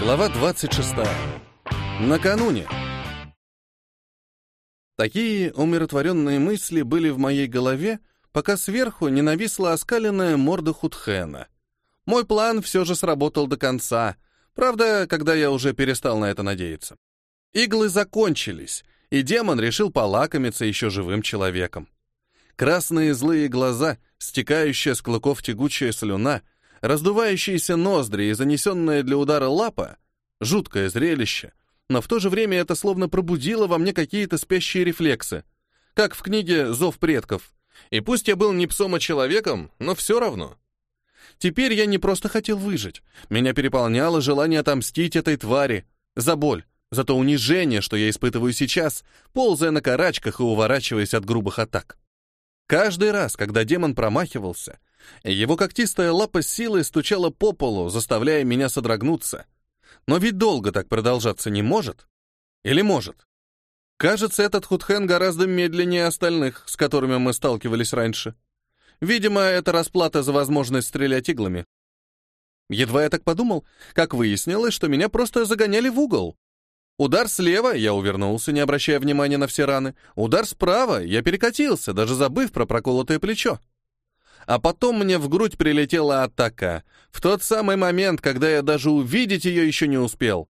Глава 26. Накануне. Такие умиротворенные мысли были в моей голове, пока сверху не нависла оскаленная морда Худхена. Мой план все же сработал до конца, правда, когда я уже перестал на это надеяться. Иглы закончились, и демон решил полакомиться еще живым человеком. Красные злые глаза, стекающая с клыков тягучая слюна, раздувающиеся ноздри и занесенная для удара лапа — жуткое зрелище, но в то же время это словно пробудило во мне какие-то спящие рефлексы, как в книге «Зов предков». И пусть я был не псом, а человеком, но все равно. Теперь я не просто хотел выжить, меня переполняло желание отомстить этой твари за боль, за то унижение, что я испытываю сейчас, ползая на карачках и уворачиваясь от грубых атак. Каждый раз, когда демон промахивался, его когтистая лапа силой стучала по полу, заставляя меня содрогнуться. Но ведь долго так продолжаться не может. Или может? Кажется, этот худхен гораздо медленнее остальных, с которыми мы сталкивались раньше. Видимо, это расплата за возможность стрелять иглами. Едва я так подумал, как выяснилось, что меня просто загоняли в угол. Удар слева, я увернулся, не обращая внимания на все раны. Удар справа, я перекатился, даже забыв про проколотое плечо. А потом мне в грудь прилетела атака, в тот самый момент, когда я даже увидеть ее еще не успел.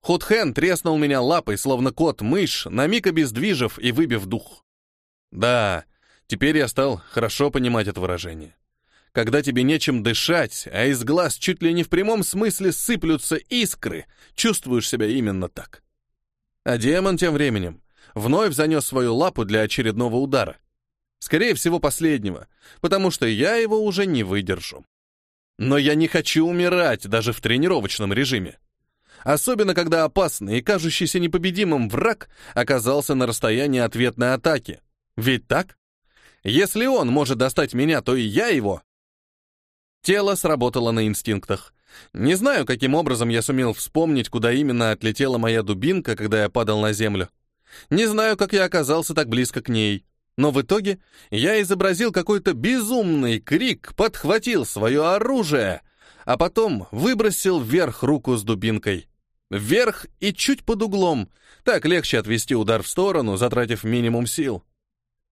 Худхен треснул меня лапой, словно кот-мышь, на миг обездвижив и выбив дух. Да, теперь я стал хорошо понимать это выражение. Когда тебе нечем дышать, а из глаз чуть ли не в прямом смысле сыплются искры, чувствуешь себя именно так. А демон тем временем вновь занес свою лапу для очередного удара. Скорее всего, последнего, потому что я его уже не выдержу. Но я не хочу умирать даже в тренировочном режиме. Особенно, когда опасный и кажущийся непобедимым враг оказался на расстоянии ответной атаки. Ведь так? Если он может достать меня, то и я его. Тело сработало на инстинктах. Не знаю, каким образом я сумел вспомнить, куда именно отлетела моя дубинка, когда я падал на землю. Не знаю, как я оказался так близко к ней. Но в итоге я изобразил какой-то безумный крик, подхватил свое оружие, а потом выбросил вверх руку с дубинкой. Вверх и чуть под углом. Так легче отвести удар в сторону, затратив минимум сил.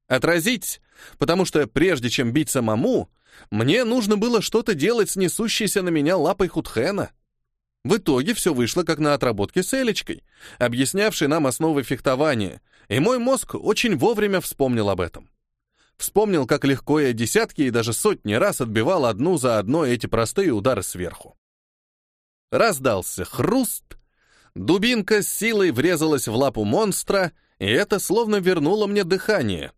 Отразить, потому что прежде чем бить самому, мне нужно было что-то делать с несущейся на меня лапой Худхена. В итоге все вышло как на отработке с Элечкой, объяснявшей нам основы фехтования — и мой мозг очень вовремя вспомнил об этом. Вспомнил, как легко я десятки и даже сотни раз отбивал одну за одной эти простые удары сверху. Раздался хруст, дубинка с силой врезалась в лапу монстра, и это словно вернуло мне дыхание.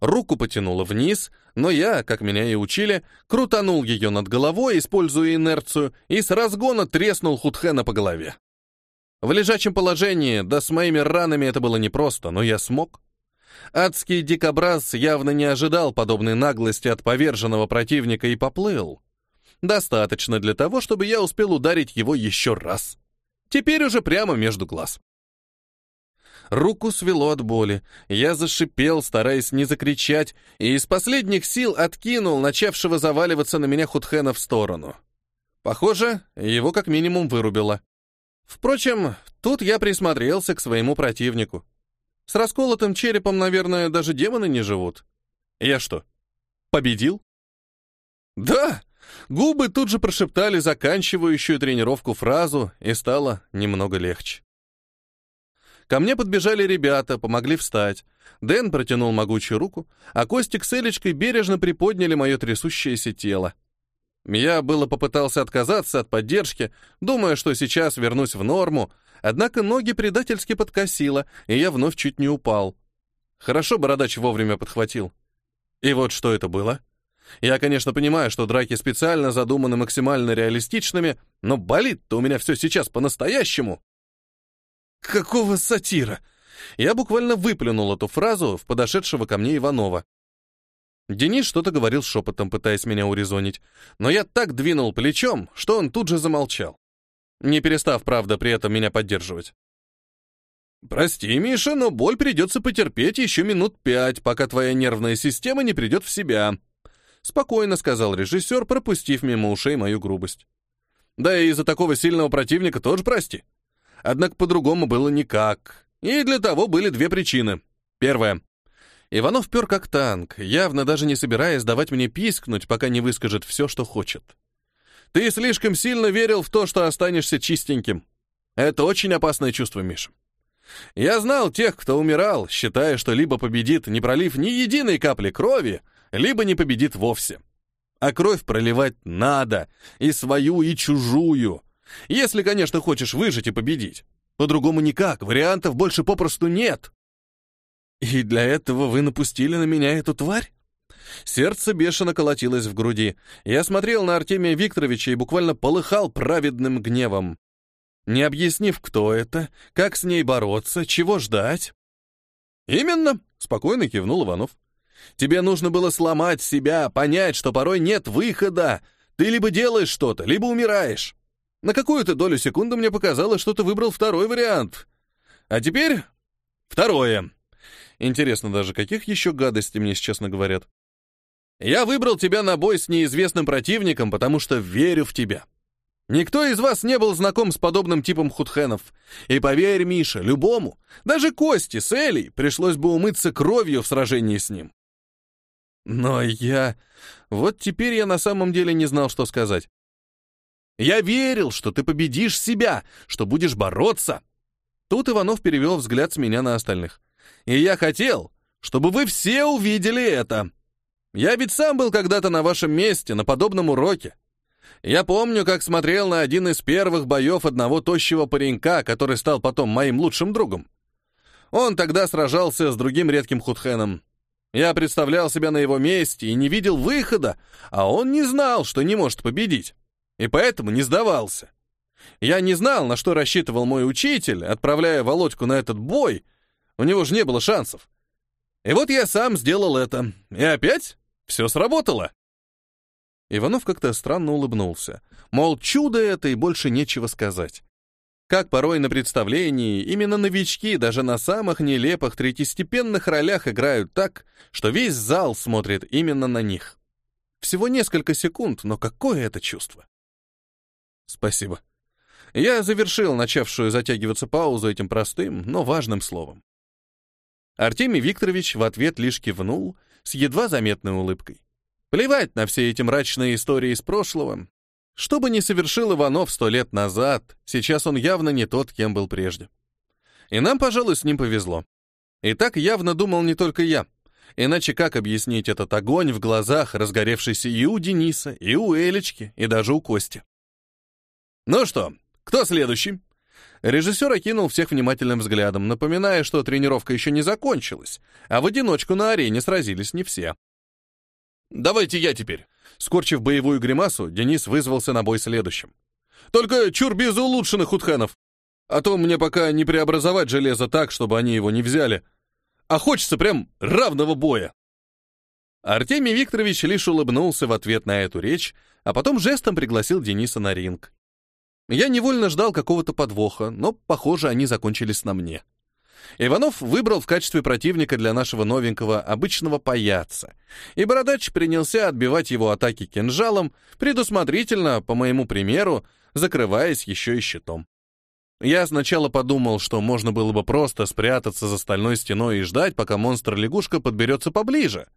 Руку потянуло вниз, но я, как меня и учили, крутанул ее над головой, используя инерцию, и с разгона треснул Худхена по голове. В лежачем положении, да с моими ранами это было непросто, но я смог. Адский дикобраз явно не ожидал подобной наглости от поверженного противника и поплыл. Достаточно для того, чтобы я успел ударить его еще раз. Теперь уже прямо между глаз. Руку свело от боли. Я зашипел, стараясь не закричать, и из последних сил откинул начавшего заваливаться на меня Худхена в сторону. Похоже, его как минимум вырубило. Впрочем, тут я присмотрелся к своему противнику. С расколотым черепом, наверное, даже демоны не живут. Я что, победил? Да! Губы тут же прошептали заканчивающую тренировку фразу, и стало немного легче. Ко мне подбежали ребята, помогли встать. Дэн протянул могучую руку, а Костик с Элечкой бережно приподняли мое трясущееся тело. Я было попытался отказаться от поддержки, думая, что сейчас вернусь в норму, однако ноги предательски подкосило, и я вновь чуть не упал. Хорошо бородач вовремя подхватил. И вот что это было. Я, конечно, понимаю, что драки специально задуманы максимально реалистичными, но болит-то у меня все сейчас по-настоящему. Какого сатира? Я буквально выплюнул эту фразу в подошедшего ко мне Иванова. Денис что-то говорил шепотом, пытаясь меня урезонить, но я так двинул плечом, что он тут же замолчал, не перестав, правда, при этом меня поддерживать. «Прости, Миша, но боль придется потерпеть еще минут пять, пока твоя нервная система не придет в себя», — спокойно сказал режиссер, пропустив мимо ушей мою грубость. Да и из-за такого сильного противника тоже прости. Однако по-другому было никак. И для того были две причины. Первая. Иванов пер как танк, явно даже не собираясь давать мне пискнуть, пока не выскажет все, что хочет. Ты слишком сильно верил в то, что останешься чистеньким. Это очень опасное чувство, Миша. Я знал тех, кто умирал, считая, что либо победит, не пролив ни единой капли крови, либо не победит вовсе. А кровь проливать надо, и свою, и чужую. Если, конечно, хочешь выжить и победить. По-другому никак, вариантов больше попросту нет. И для этого вы напустили на меня эту тварь? Сердце бешено колотилось в груди. Я смотрел на Артемия Викторовича и буквально полыхал праведным гневом. Не объяснив, кто это, как с ней бороться, чего ждать. «Именно», — спокойно кивнул Иванов. «Тебе нужно было сломать себя, понять, что порой нет выхода. Ты либо делаешь что-то, либо умираешь. На какую-то долю секунды мне показалось, что ты выбрал второй вариант. А теперь второе. Интересно даже, каких еще гадостей мне сейчас говорят. Я выбрал тебя на бой с неизвестным противником, потому что верю в тебя. Никто из вас не был знаком с подобным типом худхенов. И поверь, Миша, любому, даже Кости с Элей, пришлось бы умыться кровью в сражении с ним. Но я... Вот теперь я на самом деле не знал, что сказать. Я верил, что ты победишь себя, что будешь бороться. Тут Иванов перевел взгляд с меня на остальных. И я хотел, чтобы вы все увидели это. Я ведь сам был когда-то на вашем месте, на подобном уроке. Я помню, как смотрел на один из первых боев одного тощего паренька, который стал потом моим лучшим другом. Он тогда сражался с другим редким худхеном. Я представлял себя на его месте и не видел выхода, а он не знал, что не может победить и поэтому не сдавался. Я не знал, на что рассчитывал мой учитель, отправляя Володьку на этот бой. У него же не было шансов. И вот я сам сделал это. И опять все сработало. Иванов как-то странно улыбнулся. Мол, чудо это и больше нечего сказать. Как порой на представлении, именно новички даже на самых нелепых третьестепенных ролях играют так, что весь зал смотрит именно на них. Всего несколько секунд, но какое это чувство? Спасибо. Я завершил начавшую затягиваться паузу этим простым, но важным словом. Артемий Викторович в ответ лишь кивнул с едва заметной улыбкой. Плевать на все эти мрачные истории из прошлого. Что бы ни совершил Иванов сто лет назад, сейчас он явно не тот, кем был прежде. И нам, пожалуй, с ним повезло. И так явно думал не только я. Иначе как объяснить этот огонь в глазах, разгоревшийся и у Дениса, и у Элечки, и даже у Кости? «Ну что, кто следующий?» Режиссер окинул всех внимательным взглядом, напоминая, что тренировка еще не закончилась, а в одиночку на арене сразились не все. «Давайте я теперь». Скорчив боевую гримасу, Денис вызвался на бой следующим. «Только чур без улучшенных утхенов. А то мне пока не преобразовать железо так, чтобы они его не взяли. А хочется прям равного боя». Артемий Викторович лишь улыбнулся в ответ на эту речь, а потом жестом пригласил Дениса на ринг. Я невольно ждал какого-то подвоха, но, похоже, они закончились на мне. Иванов выбрал в качестве противника для нашего новенького обычного паяца, и Бородач принялся отбивать его атаки кинжалом, предусмотрительно, по моему примеру, закрываясь еще и щитом. Я сначала подумал, что можно было бы просто спрятаться за стальной стеной и ждать, пока монстр-лягушка подберется поближе,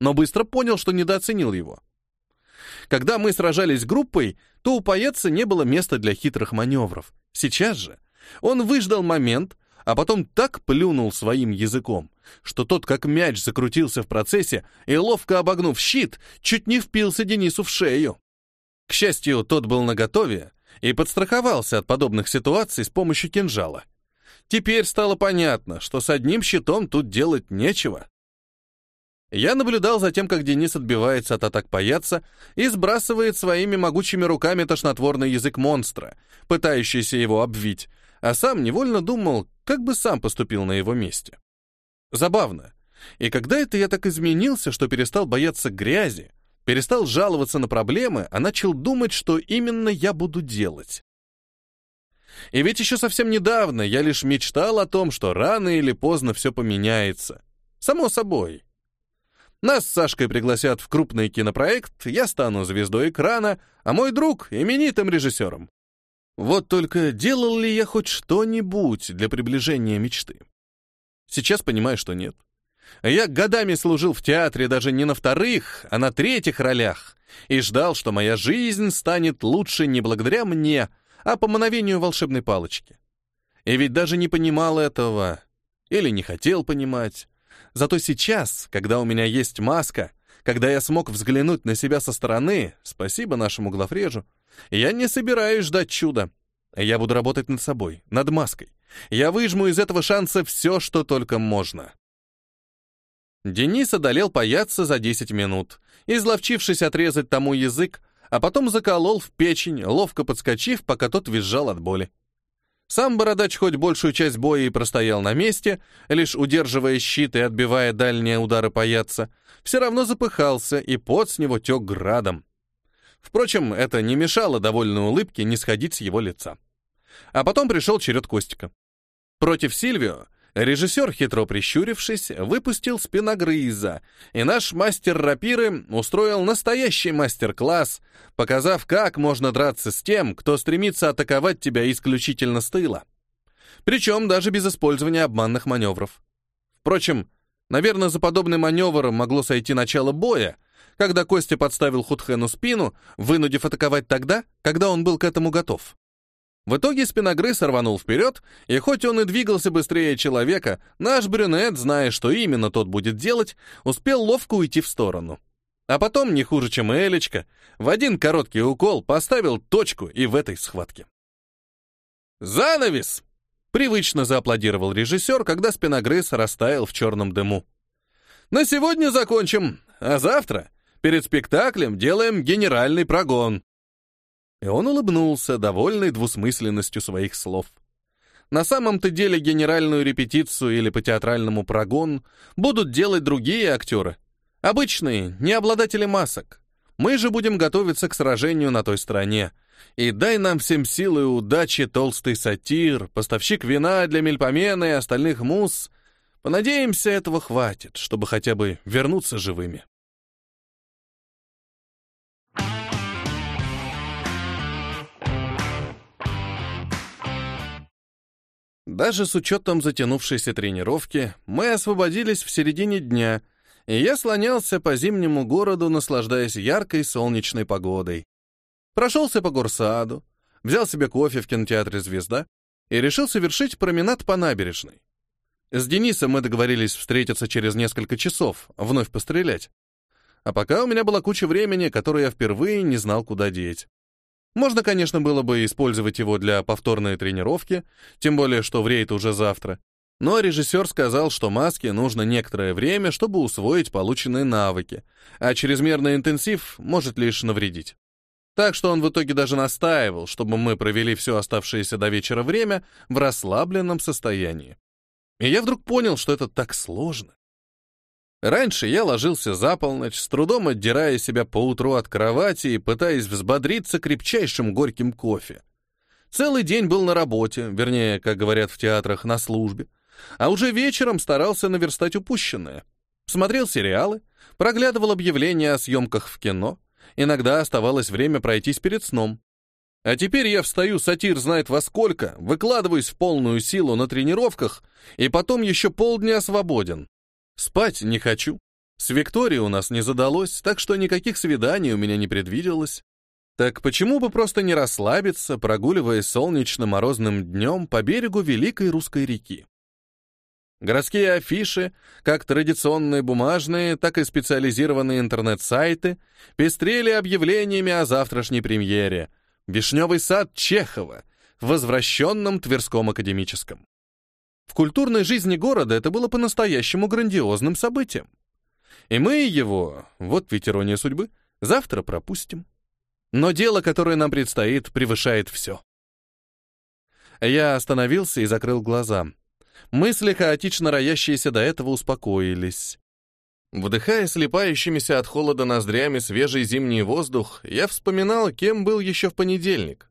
но быстро понял, что недооценил его. Когда мы сражались группой, то у паяца не было места для хитрых маневров. Сейчас же он выждал момент, а потом так плюнул своим языком, что тот как мяч закрутился в процессе и, ловко обогнув щит, чуть не впился Денису в шею. К счастью, тот был наготове и подстраховался от подобных ситуаций с помощью кинжала. Теперь стало понятно, что с одним щитом тут делать нечего. Я наблюдал за тем, как Денис отбивается от атак паяца и сбрасывает своими могучими руками тошнотворный язык монстра, пытающийся его обвить, а сам невольно думал, как бы сам поступил на его месте. Забавно. И когда это я так изменился, что перестал бояться грязи, перестал жаловаться на проблемы, а начал думать, что именно я буду делать. И ведь еще совсем недавно я лишь мечтал о том, что рано или поздно все поменяется. Само собой. Нас с Сашкой пригласят в крупный кинопроект, я стану звездой экрана, а мой друг — именитым режиссером. Вот только делал ли я хоть что-нибудь для приближения мечты? Сейчас понимаю, что нет. Я годами служил в театре даже не на вторых, а на третьих ролях и ждал, что моя жизнь станет лучше не благодаря мне, а по мановению волшебной палочки. И ведь даже не понимал этого, или не хотел понимать. Зато сейчас, когда у меня есть маска, когда я смог взглянуть на себя со стороны, спасибо нашему главрежу, я не собираюсь ждать чуда. Я буду работать над собой, над маской. Я выжму из этого шанса все, что только можно. Денис одолел паяться за 10 минут, изловчившись отрезать тому язык, а потом заколол в печень, ловко подскочив, пока тот визжал от боли. Сам бородач хоть большую часть боя и простоял на месте, лишь удерживая щит и отбивая дальние удары паяться, все равно запыхался, и пот с него тек градом. Впрочем, это не мешало довольной улыбке не сходить с его лица. А потом пришел черед Костика. Против Сильвио Режиссер, хитро прищурившись, выпустил спиногрыза, и наш мастер рапиры устроил настоящий мастер-класс, показав, как можно драться с тем, кто стремится атаковать тебя исключительно с тыла. Причем даже без использования обманных маневров. Впрочем, наверное, за подобный маневр могло сойти начало боя, когда Костя подставил Худхену спину, вынудив атаковать тогда, когда он был к этому готов. В итоге спиногрыз рванул вперед, и хоть он и двигался быстрее человека, наш брюнет, зная, что именно тот будет делать, успел ловко уйти в сторону. А потом, не хуже, чем Элечка, в один короткий укол поставил точку и в этой схватке. «Занавес!» — привычно зааплодировал режиссер, когда спиногрыз растаял в черном дыму. «На сегодня закончим, а завтра перед спектаклем делаем генеральный прогон». И он улыбнулся, довольный двусмысленностью своих слов. На самом-то деле генеральную репетицию или по театральному прогон будут делать другие актеры. Обычные, не обладатели масок. Мы же будем готовиться к сражению на той стороне. И дай нам всем силы и удачи, толстый сатир, поставщик вина для мельпомена и остальных мус. Понадеемся, этого хватит, чтобы хотя бы вернуться живыми. Даже с учетом затянувшейся тренировки, мы освободились в середине дня, и я слонялся по зимнему городу, наслаждаясь яркой солнечной погодой. Прошелся по горсаду, взял себе кофе в кинотеатре «Звезда» и решил совершить променад по набережной. С Денисом мы договорились встретиться через несколько часов, вновь пострелять. А пока у меня была куча времени, которое я впервые не знал, куда деть. Можно, конечно, было бы использовать его для повторной тренировки, тем более, что в рейд уже завтра. Но режиссер сказал, что маске нужно некоторое время, чтобы усвоить полученные навыки, а чрезмерный интенсив может лишь навредить. Так что он в итоге даже настаивал, чтобы мы провели все оставшееся до вечера время в расслабленном состоянии. И я вдруг понял, что это так сложно. Раньше я ложился за полночь, с трудом отдирая себя поутру от кровати и пытаясь взбодриться крепчайшим горьким кофе. Целый день был на работе, вернее, как говорят в театрах, на службе, а уже вечером старался наверстать упущенное. Смотрел сериалы, проглядывал объявления о съемках в кино, иногда оставалось время пройтись перед сном. А теперь я встаю, сатир знает во сколько, выкладываюсь в полную силу на тренировках, и потом еще полдня свободен. Спать не хочу. С Викторией у нас не задалось, так что никаких свиданий у меня не предвиделось. Так почему бы просто не расслабиться, прогуливаясь солнечно-морозным днем по берегу Великой Русской реки? Городские афиши, как традиционные бумажные, так и специализированные интернет-сайты, пестрели объявлениями о завтрашней премьере «Вишневый сад Чехова» в возвращенном Тверском академическом. В культурной жизни города это было по-настоящему грандиозным событием. И мы его, вот ведь ирония судьбы, завтра пропустим. Но дело, которое нам предстоит, превышает все. Я остановился и закрыл глаза. Мысли, хаотично роящиеся до этого, успокоились. Вдыхая слепающимися от холода ноздрями свежий зимний воздух, я вспоминал, кем был еще в понедельник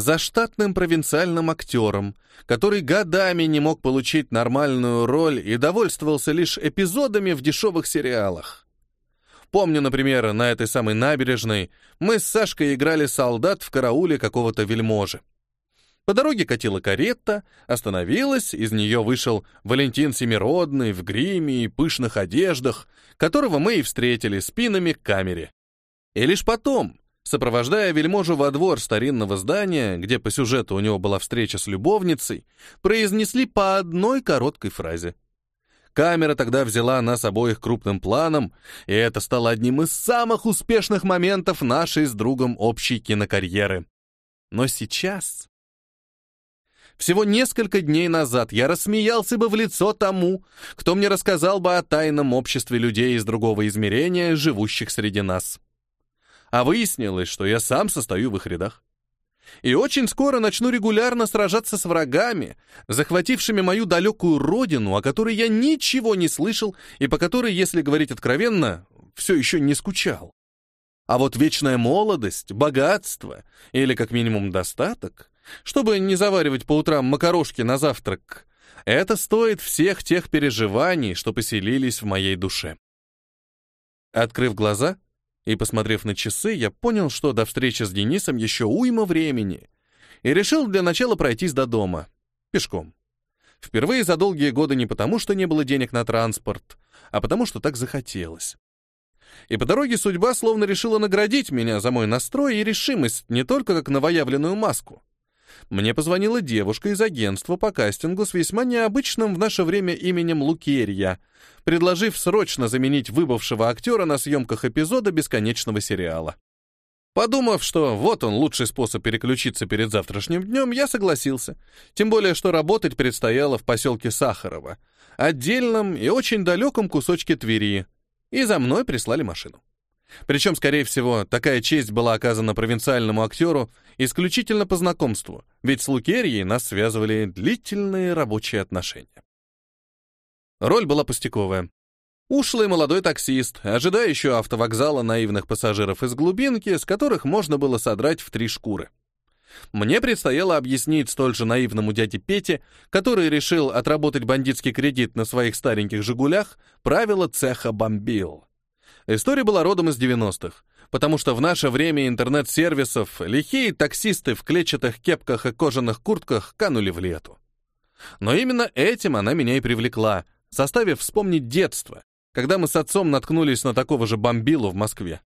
за штатным провинциальным актером, который годами не мог получить нормальную роль и довольствовался лишь эпизодами в дешевых сериалах. Помню, например, на этой самой набережной мы с Сашкой играли солдат в карауле какого-то вельможи. По дороге катила карета, остановилась, из нее вышел Валентин Семиродный в гриме и пышных одеждах, которого мы и встретили спинами к камере. И лишь потом, сопровождая вельможу во двор старинного здания, где по сюжету у него была встреча с любовницей, произнесли по одной короткой фразе. Камера тогда взяла нас обоих крупным планом, и это стало одним из самых успешных моментов нашей с другом общей кинокарьеры. Но сейчас всего несколько дней назад я рассмеялся бы в лицо тому, кто мне рассказал бы о тайном обществе людей из другого измерения, живущих среди нас. А выяснилось, что я сам состою в их рядах. И очень скоро начну регулярно сражаться с врагами, захватившими мою далекую родину, о которой я ничего не слышал и по которой, если говорить откровенно, все еще не скучал. А вот вечная молодость, богатство или как минимум достаток чтобы не заваривать по утрам макарошки на завтрак. Это стоит всех тех переживаний, что поселились в моей душе. Открыв глаза и посмотрев на часы, я понял, что до встречи с Денисом еще уйма времени, и решил для начала пройтись до дома, пешком. Впервые за долгие годы не потому, что не было денег на транспорт, а потому, что так захотелось. И по дороге судьба словно решила наградить меня за мой настрой и решимость не только как новоявленную маску, мне позвонила девушка из агентства по кастингу с весьма необычным в наше время именем Лукерья, предложив срочно заменить выбывшего актера на съемках эпизода бесконечного сериала. Подумав, что вот он лучший способ переключиться перед завтрашним днем, я согласился. Тем более, что работать предстояло в поселке Сахарово, отдельном и очень далеком кусочке Твери, и за мной прислали машину. Причем, скорее всего, такая честь была оказана провинциальному актеру исключительно по знакомству, ведь с Лукерьей нас связывали длительные рабочие отношения. Роль была пустяковая. Ушлый молодой таксист, ожидающий автовокзала наивных пассажиров из глубинки, с которых можно было содрать в три шкуры. Мне предстояло объяснить столь же наивному дяде Пете, который решил отработать бандитский кредит на своих стареньких «Жигулях», правила цеха бомбил. История была родом из 90-х, потому что в наше время интернет-сервисов лихие таксисты в клетчатых кепках и кожаных куртках канули в лету. Но именно этим она меня и привлекла, заставив вспомнить детство, когда мы с отцом наткнулись на такого же бомбилу в Москве.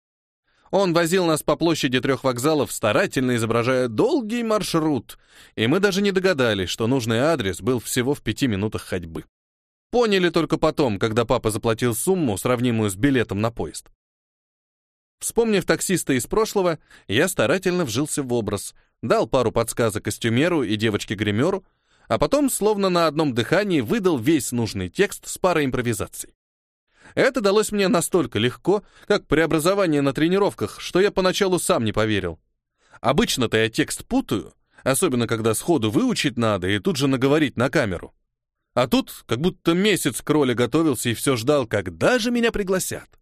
Он возил нас по площади трех вокзалов, старательно изображая долгий маршрут, и мы даже не догадались, что нужный адрес был всего в пяти минутах ходьбы. Поняли только потом, когда папа заплатил сумму, сравнимую с билетом на поезд. Вспомнив таксиста из прошлого, я старательно вжился в образ, дал пару подсказок костюмеру и девочке-гримеру, а потом, словно на одном дыхании, выдал весь нужный текст с парой импровизаций. Это далось мне настолько легко, как преобразование на тренировках, что я поначалу сам не поверил. Обычно-то я текст путаю, особенно когда сходу выучить надо и тут же наговорить на камеру. А тут как будто месяц к роли готовился и все ждал, когда же меня пригласят.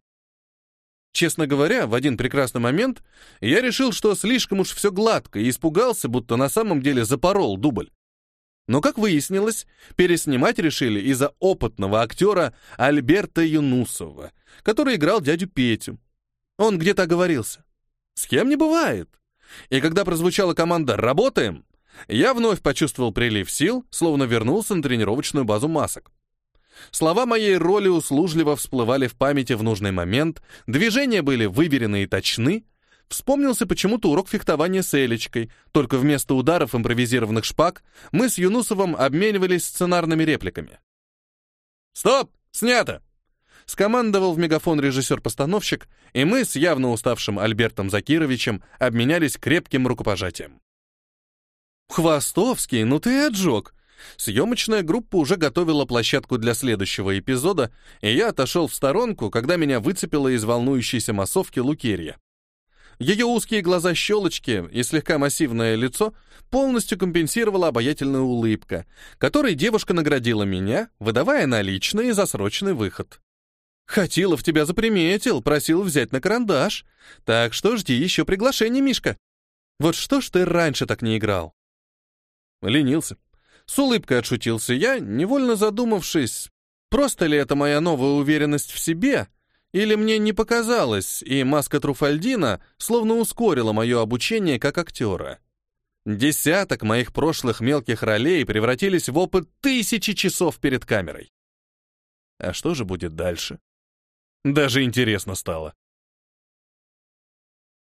Честно говоря, в один прекрасный момент я решил, что слишком уж все гладко, и испугался, будто на самом деле запорол дубль. Но, как выяснилось, переснимать решили из-за опытного актера Альберта Юнусова, который играл дядю Петю. Он где-то оговорился. С кем не бывает. И когда прозвучала команда «Работаем», я вновь почувствовал прилив сил, словно вернулся на тренировочную базу масок. Слова моей роли услужливо всплывали в памяти в нужный момент, движения были выверены и точны. Вспомнился почему-то урок фехтования с Элечкой, только вместо ударов импровизированных шпаг мы с Юнусовым обменивались сценарными репликами. «Стоп! Снято!» скомандовал в мегафон режиссер-постановщик, и мы с явно уставшим Альбертом Закировичем обменялись крепким рукопожатием. «Хвостовский, ну ты отжег!» Съемочная группа уже готовила площадку для следующего эпизода, и я отошел в сторонку, когда меня выцепила из волнующейся массовки Лукерья. Ее узкие глаза-щелочки и слегка массивное лицо полностью компенсировала обаятельная улыбка, которой девушка наградила меня, выдавая наличные за срочный выход. «Хотилов тебя заприметил, просил взять на карандаш, так что жди еще приглашение, Мишка. Вот что ж ты раньше так не играл?» Ленился. С улыбкой отшутился я, невольно задумавшись, просто ли это моя новая уверенность в себе, Или мне не показалось, и маска Труфальдина словно ускорила мое обучение как актера. Десяток моих прошлых мелких ролей превратились в опыт тысячи часов перед камерой. А что же будет дальше? Даже интересно стало.